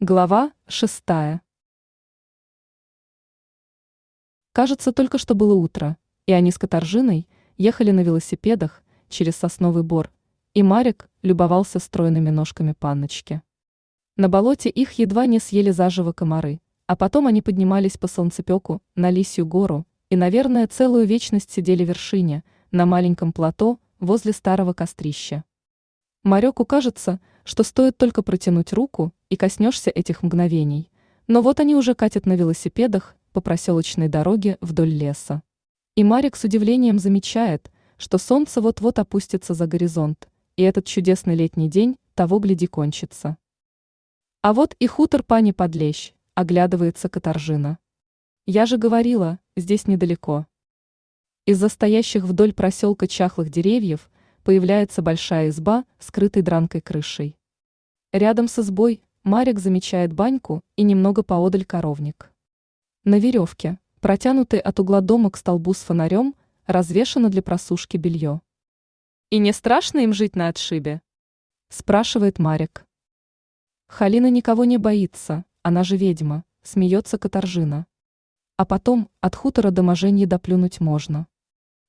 Глава шестая. Кажется, только что было утро, и они с Катаржиной ехали на велосипедах через сосновый бор, и Марик любовался стройными ножками панночки. На болоте их едва не съели заживо комары, а потом они поднимались по солнцепеку на Лисью гору и, наверное, целую вечность сидели в вершине, на маленьком плато возле старого кострища. Марёку кажется, что стоит только протянуть руку и коснешься этих мгновений. Но вот они уже катят на велосипедах по проселочной дороге вдоль леса. И Марик с удивлением замечает, что солнце вот-вот опустится за горизонт, и этот чудесный летний день того гляди кончится. А вот и хутор пани Подлещ, оглядывается Катаржина. Я же говорила, здесь недалеко. Из-за стоящих вдоль проселка чахлых деревьев появляется большая изба, скрытой дранкой крышей. Рядом с избой Марик замечает баньку и немного поодаль коровник. На веревке, протянутой от угла дома к столбу с фонарем, развешано для просушки белье. «И не страшно им жить на отшибе?» – спрашивает Марик. Халина никого не боится, она же ведьма, смеется Катаржина. А потом от хутора до моженья доплюнуть можно.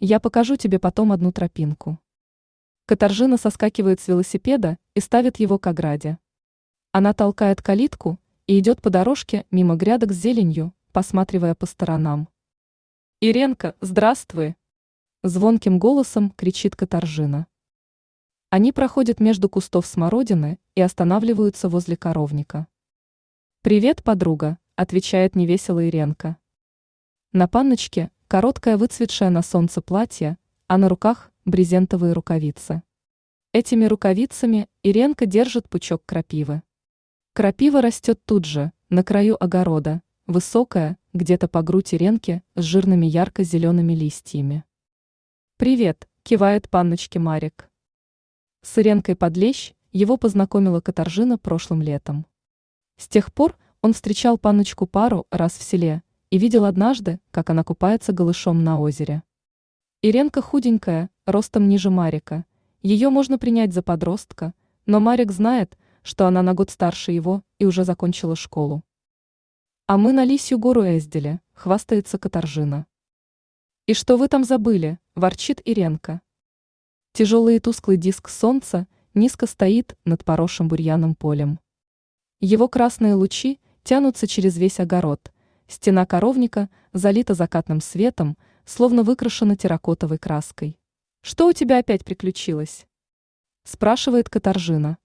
Я покажу тебе потом одну тропинку. Катаржина соскакивает с велосипеда и ставит его к ограде. Она толкает калитку и идет по дорожке мимо грядок с зеленью, посматривая по сторонам. «Иренка, здравствуй!» Звонким голосом кричит Катаржина. Они проходят между кустов смородины и останавливаются возле коровника. «Привет, подруга», – отвечает невесело Иренка. На панночке короткое выцветшее на солнце платье, а на руках брезентовые рукавицы. Этими рукавицами Иренка держит пучок крапивы. Крапива растет тут же, на краю огорода, высокая, где-то по грудь Иренки, с жирными ярко-зелеными листьями. «Привет», – кивает панночке Марик. С Иренкой подлещ его познакомила Катаржина прошлым летом. С тех пор он встречал панночку пару раз в селе и видел однажды, как она купается голышом на озере. Иренка худенькая, ростом ниже Марика. Ее можно принять за подростка, но Марик знает, что она на год старше его и уже закончила школу. А мы на Лисью гору ездили, хвастается Катаржина. И что вы там забыли, ворчит Иренка. Тяжелый и тусклый диск солнца низко стоит над поросшим бурьяным полем. Его красные лучи тянутся через весь огород, стена коровника залита закатным светом, словно выкрашена терракотовой краской. «Что у тебя опять приключилось?» – спрашивает Катаржина.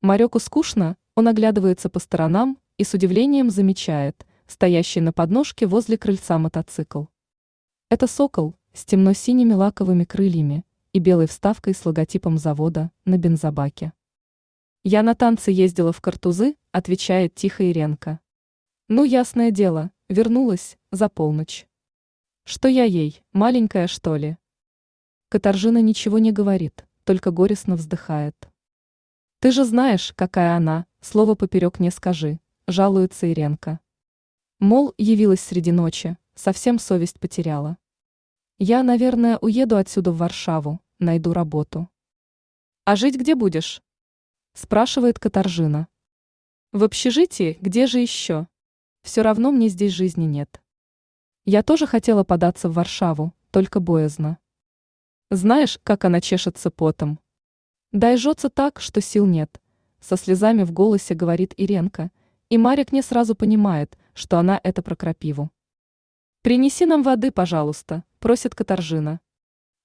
Марёку скучно, он оглядывается по сторонам и с удивлением замечает стоящий на подножке возле крыльца мотоцикл. Это сокол с темно-синими лаковыми крыльями и белой вставкой с логотипом завода на бензобаке. «Я на танцы ездила в Картузы», – отвечает тихо Иренка. «Ну, ясное дело, вернулась за полночь». Что я ей, маленькая, что ли? Катаржина ничего не говорит, только горестно вздыхает. Ты же знаешь, какая она, слово поперек не скажи, жалуется Иренка. Мол, явилась среди ночи, совсем совесть потеряла. Я, наверное, уеду отсюда в Варшаву, найду работу. А жить где будешь? Спрашивает Катаржина. В общежитии, где же еще? Все равно мне здесь жизни нет. Я тоже хотела податься в Варшаву, только боязно. Знаешь, как она чешется потом? Да и жжется так, что сил нет. Со слезами в голосе говорит Иренка, и Марик не сразу понимает, что она это про крапиву. «Принеси нам воды, пожалуйста», – просит Катаржина.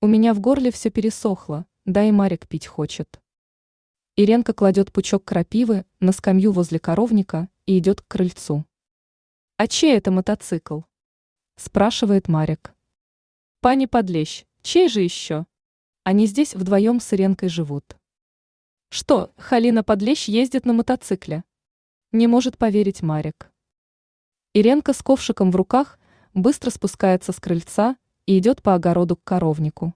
«У меня в горле все пересохло, да и Марик пить хочет». Иренка кладет пучок крапивы на скамью возле коровника и идет к крыльцу. «А чей это мотоцикл?» Спрашивает Марик. Пани Подлещ, чей же еще? Они здесь вдвоем с Иренкой живут. Что, Халина Подлещ ездит на мотоцикле? Не может поверить Марик. Иренка с ковшиком в руках быстро спускается с крыльца и идет по огороду к коровнику.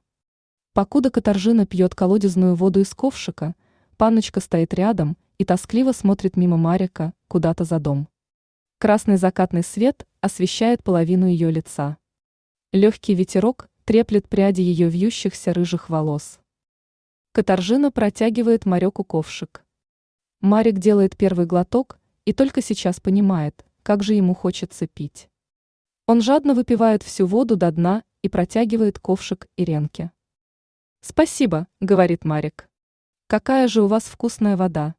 Покуда Катаржина пьет колодезную воду из ковшика, панночка стоит рядом и тоскливо смотрит мимо Марика куда-то за дом. Красный закатный свет освещает половину ее лица. Легкий ветерок треплет пряди ее вьющихся рыжих волос. Катаржина протягивает Мареку ковшик. Марик делает первый глоток и только сейчас понимает, как же ему хочется пить. Он жадно выпивает всю воду до дна и протягивает ковшик Иренке. «Спасибо», — говорит Марик. «Какая же у вас вкусная вода».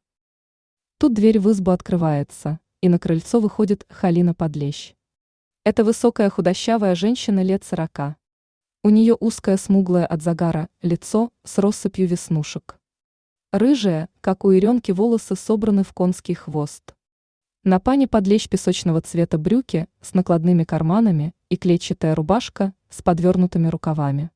Тут дверь в избу открывается, и на крыльцо выходит Халина Подлещ. Это высокая худощавая женщина лет сорока. У нее узкое смуглое от загара лицо с россыпью веснушек. Рыжие, как у Иренки, волосы собраны в конский хвост. На пане подлещ песочного цвета брюки с накладными карманами и клетчатая рубашка с подвернутыми рукавами.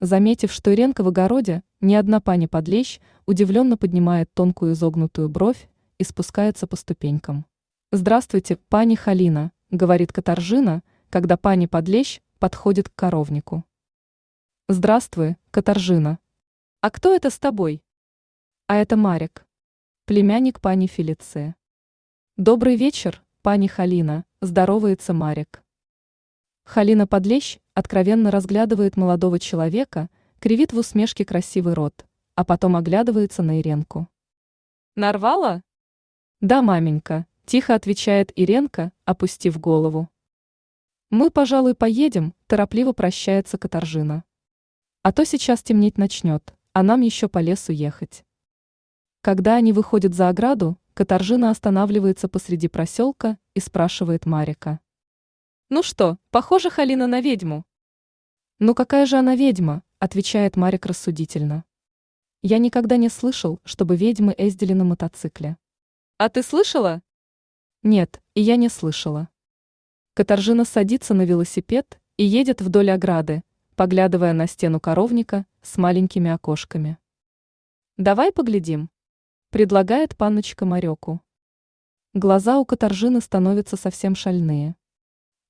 Заметив, что Иренка в огороде, ни одна пани подлещ удивленно поднимает тонкую изогнутую бровь и спускается по ступенькам. «Здравствуйте, пани Халина», — говорит Катаржина, когда пани подлещ подходит к коровнику. «Здравствуй, Катаржина. А кто это с тобой?» «А это Марик, племянник пани Фелиции». «Добрый вечер, пани Халина», — здоровается Марик. Халина Подлещ откровенно разглядывает молодого человека, кривит в усмешке красивый рот, а потом оглядывается на Иренку. «Нарвала?» «Да, маменька», – тихо отвечает Иренка, опустив голову. «Мы, пожалуй, поедем», – торопливо прощается Катаржина. «А то сейчас темнеть начнет, а нам еще по лесу ехать». Когда они выходят за ограду, Катаржина останавливается посреди проселка и спрашивает Марика. «Ну что, похожа Халина на ведьму?» «Ну какая же она ведьма?» – отвечает Марик рассудительно. «Я никогда не слышал, чтобы ведьмы ездили на мотоцикле». «А ты слышала?» «Нет, и я не слышала». Катаржина садится на велосипед и едет вдоль ограды, поглядывая на стену коровника с маленькими окошками. «Давай поглядим», – предлагает панночка Мареку. Глаза у Катаржины становятся совсем шальные.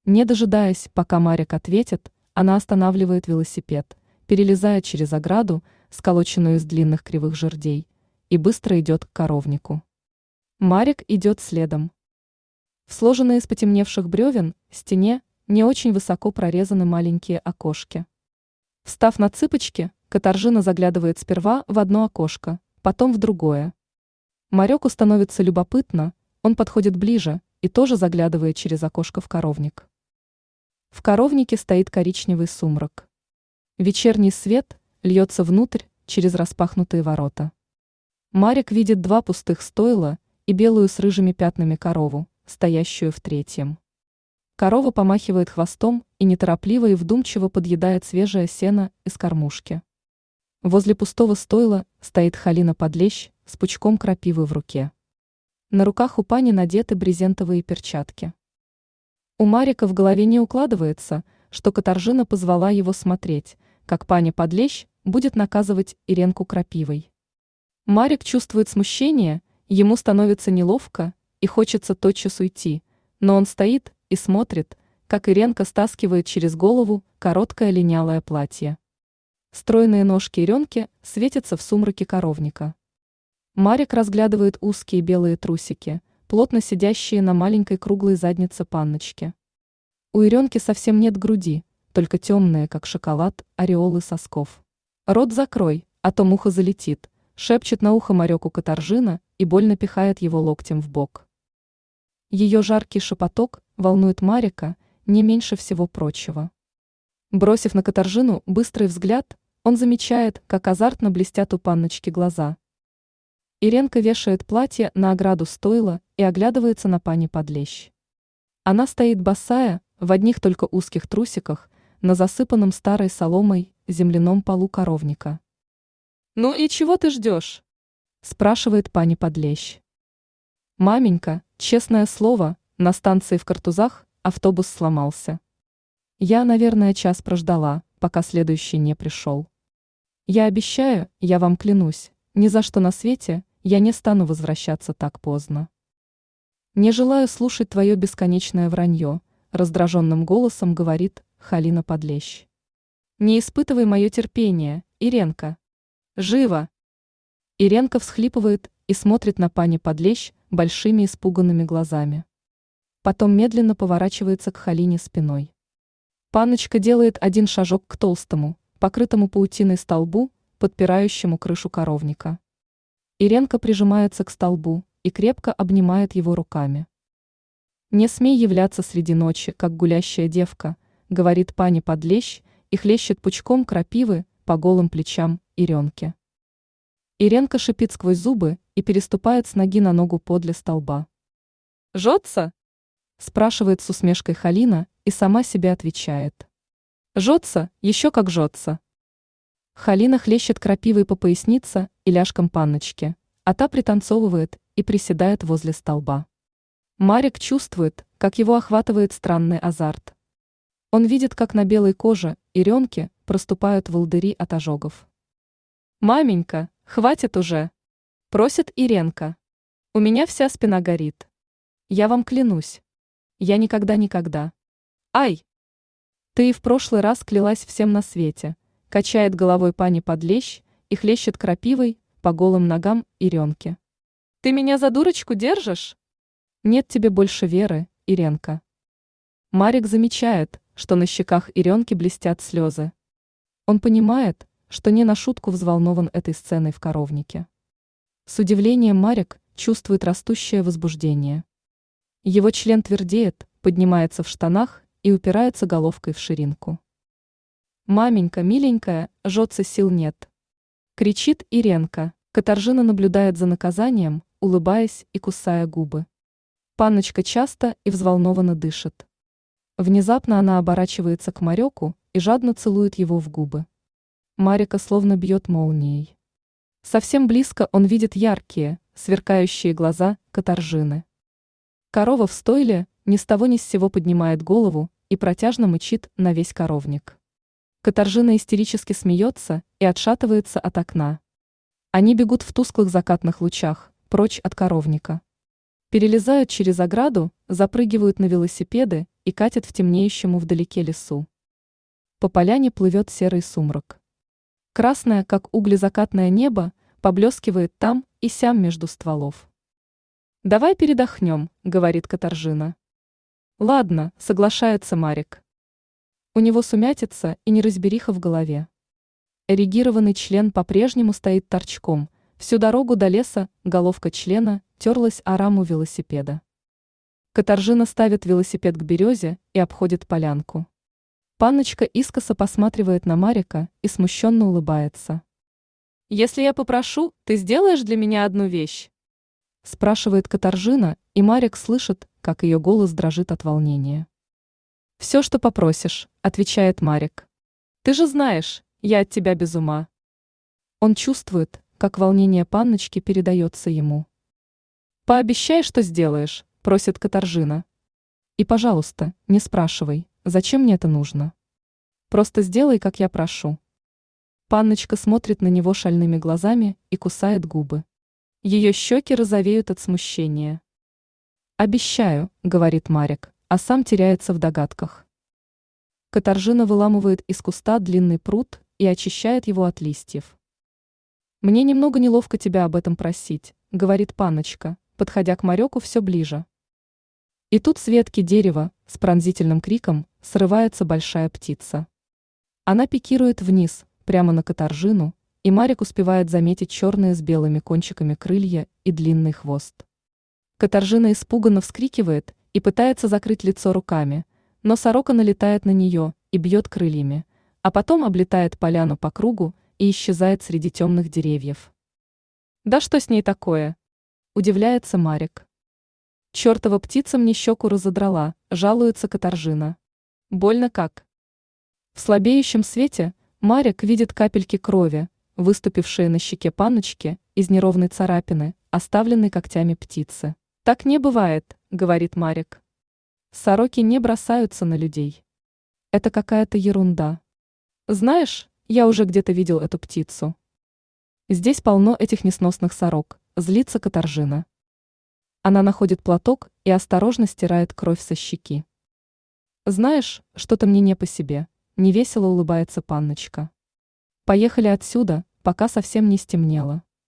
Не дожидаясь, пока Марик ответит, она останавливает велосипед, перелезает через ограду, сколоченную из длинных кривых жердей, и быстро идет к коровнику. Марик идет следом. В сложенной из потемневших бревен стене не очень высоко прорезаны маленькие окошки. Встав на цыпочки, Катаржина заглядывает сперва в одно окошко, потом в другое. Мареку становится любопытно, он подходит ближе и тоже заглядывает через окошко в коровник. В коровнике стоит коричневый сумрак. Вечерний свет льется внутрь через распахнутые ворота. Марик видит два пустых стойла и белую с рыжими пятнами корову, стоящую в третьем. Корова помахивает хвостом и неторопливо и вдумчиво подъедает свежее сено из кормушки. Возле пустого стойла стоит Халина Подлещ с пучком крапивы в руке. На руках у пани надеты брезентовые перчатки. У Марика в голове не укладывается, что Катаржина позвала его смотреть, как паня Подлещ будет наказывать Иренку крапивой. Марик чувствует смущение, ему становится неловко и хочется тотчас уйти, но он стоит и смотрит, как Иренка стаскивает через голову короткое линялое платье. Стройные ножки Иренки светятся в сумраке коровника. Марик разглядывает узкие белые трусики – плотно сидящие на маленькой круглой заднице панночки. У Иренки совсем нет груди, только темные, как шоколад, ореолы сосков. Рот закрой, а то муха залетит, шепчет на ухо Марёку Катаржина и больно пихает его локтем в бок. Ее жаркий шепоток волнует Марика не меньше всего прочего. Бросив на Катаржину быстрый взгляд, он замечает, как азартно блестят у панночки глаза. Иренка вешает платье на ограду стойла и оглядывается на пани подлещ. Она стоит босая, в одних только узких трусиках, на засыпанном старой соломой земляном полу коровника. «Ну и чего ты ждешь?» – спрашивает пани подлещ. «Маменька, честное слово, на станции в Картузах автобус сломался. Я, наверное, час прождала, пока следующий не пришел. Я обещаю, я вам клянусь, ни за что на свете я не стану возвращаться так поздно. Не желаю слушать твое бесконечное вранье, раздраженным голосом говорит Халина Подлещ. Не испытывай мое терпение, Иренка. Живо! Иренка всхлипывает и смотрит на пани Подлещ большими испуганными глазами. Потом медленно поворачивается к Халине спиной. Паночка делает один шажок к толстому, покрытому паутиной столбу, подпирающему крышу коровника. Иренка прижимается к столбу, и крепко обнимает его руками. «Не смей являться среди ночи, как гулящая девка», говорит пани подлещ и хлещет пучком крапивы по голым плечам Иренке. Иренка шипит сквозь зубы и переступает с ноги на ногу подле столба. «Жжется?» – спрашивает с усмешкой Халина и сама себе отвечает. «Жжется, еще как жжется». Халина хлещет крапивой по пояснице и ляжкам панночки, а та пританцовывает и приседает возле столба. Марик чувствует, как его охватывает странный азарт. Он видит, как на белой коже и ренке проступают волдыри от ожогов. «Маменька, хватит уже!» – просит Иренка. «У меня вся спина горит. Я вам клянусь. Я никогда-никогда. Ай! Ты и в прошлый раз клялась всем на свете», – качает головой пани подлещ и хлещет крапивой по голым ногам Иренке. «Ты меня за дурочку держишь?» «Нет тебе больше веры, Иренка». Марик замечает, что на щеках Иренки блестят слезы. Он понимает, что не на шутку взволнован этой сценой в коровнике. С удивлением Марик чувствует растущее возбуждение. Его член твердеет, поднимается в штанах и упирается головкой в ширинку. «Маменька, миленькая, жжется сил нет!» Кричит Иренка. Катаржина наблюдает за наказанием, улыбаясь и кусая губы. Панночка часто и взволнованно дышит. Внезапно она оборачивается к Мареку и жадно целует его в губы. Марика словно бьет молнией. Совсем близко он видит яркие, сверкающие глаза каторжины. Корова в стойле ни с того ни с сего поднимает голову и протяжно мычит на весь коровник. Каторжина истерически смеется и отшатывается от окна. Они бегут в тусклых закатных лучах, прочь от коровника. Перелезают через ограду, запрыгивают на велосипеды и катят в темнеющему вдалеке лесу. По поляне плывет серый сумрак. Красное, как углезакатное небо, поблескивает там и сям между стволов. «Давай передохнем», — говорит Катаржина. «Ладно», — соглашается Марик. У него сумятица и неразбериха в голове. Эрегированный член по-прежнему стоит торчком. Всю дорогу до леса головка члена терлась о раму велосипеда. Катаржина ставит велосипед к березе и обходит полянку. Панночка искоса посматривает на Марика и смущенно улыбается. «Если я попрошу, ты сделаешь для меня одну вещь?» Спрашивает Катаржина, и Марик слышит, как ее голос дрожит от волнения. «Все, что попросишь», — отвечает Марик. «Ты же знаешь, я от тебя без ума». Он чувствует, как волнение панночки передается ему. «Пообещай, что сделаешь», просит Катаржина. И, пожалуйста, не спрашивай, зачем мне это нужно. Просто сделай, как я прошу. Панночка смотрит на него шальными глазами и кусает губы. Ее щеки розовеют от смущения. «Обещаю», — говорит Марик, а сам теряется в догадках. Катаржина выламывает из куста длинный пруд и очищает его от листьев. «Мне немного неловко тебя об этом просить», — говорит панночка, подходя к Мареку все ближе. И тут с ветки дерева с пронзительным криком срывается большая птица. Она пикирует вниз, прямо на каторжину, и Марик успевает заметить черные с белыми кончиками крылья и длинный хвост. Каторжина испуганно вскрикивает и пытается закрыть лицо руками, но сорока налетает на нее и бьет крыльями, а потом облетает поляну по кругу и исчезает среди темных деревьев. «Да что с ней такое?» – удивляется Марик. Чертова птица мне щеку разодрала, жалуется Катаржина. Больно как? В слабеющем свете Марик видит капельки крови, выступившие на щеке паночки из неровной царапины, оставленной когтями птицы. Так не бывает, говорит Марик. Сороки не бросаются на людей. Это какая-то ерунда. Знаешь, я уже где-то видел эту птицу. Здесь полно этих несносных сорок, злится Катаржина. Она находит платок и осторожно стирает кровь со щеки. «Знаешь, что-то мне не по себе», — невесело улыбается панночка. «Поехали отсюда, пока совсем не стемнело».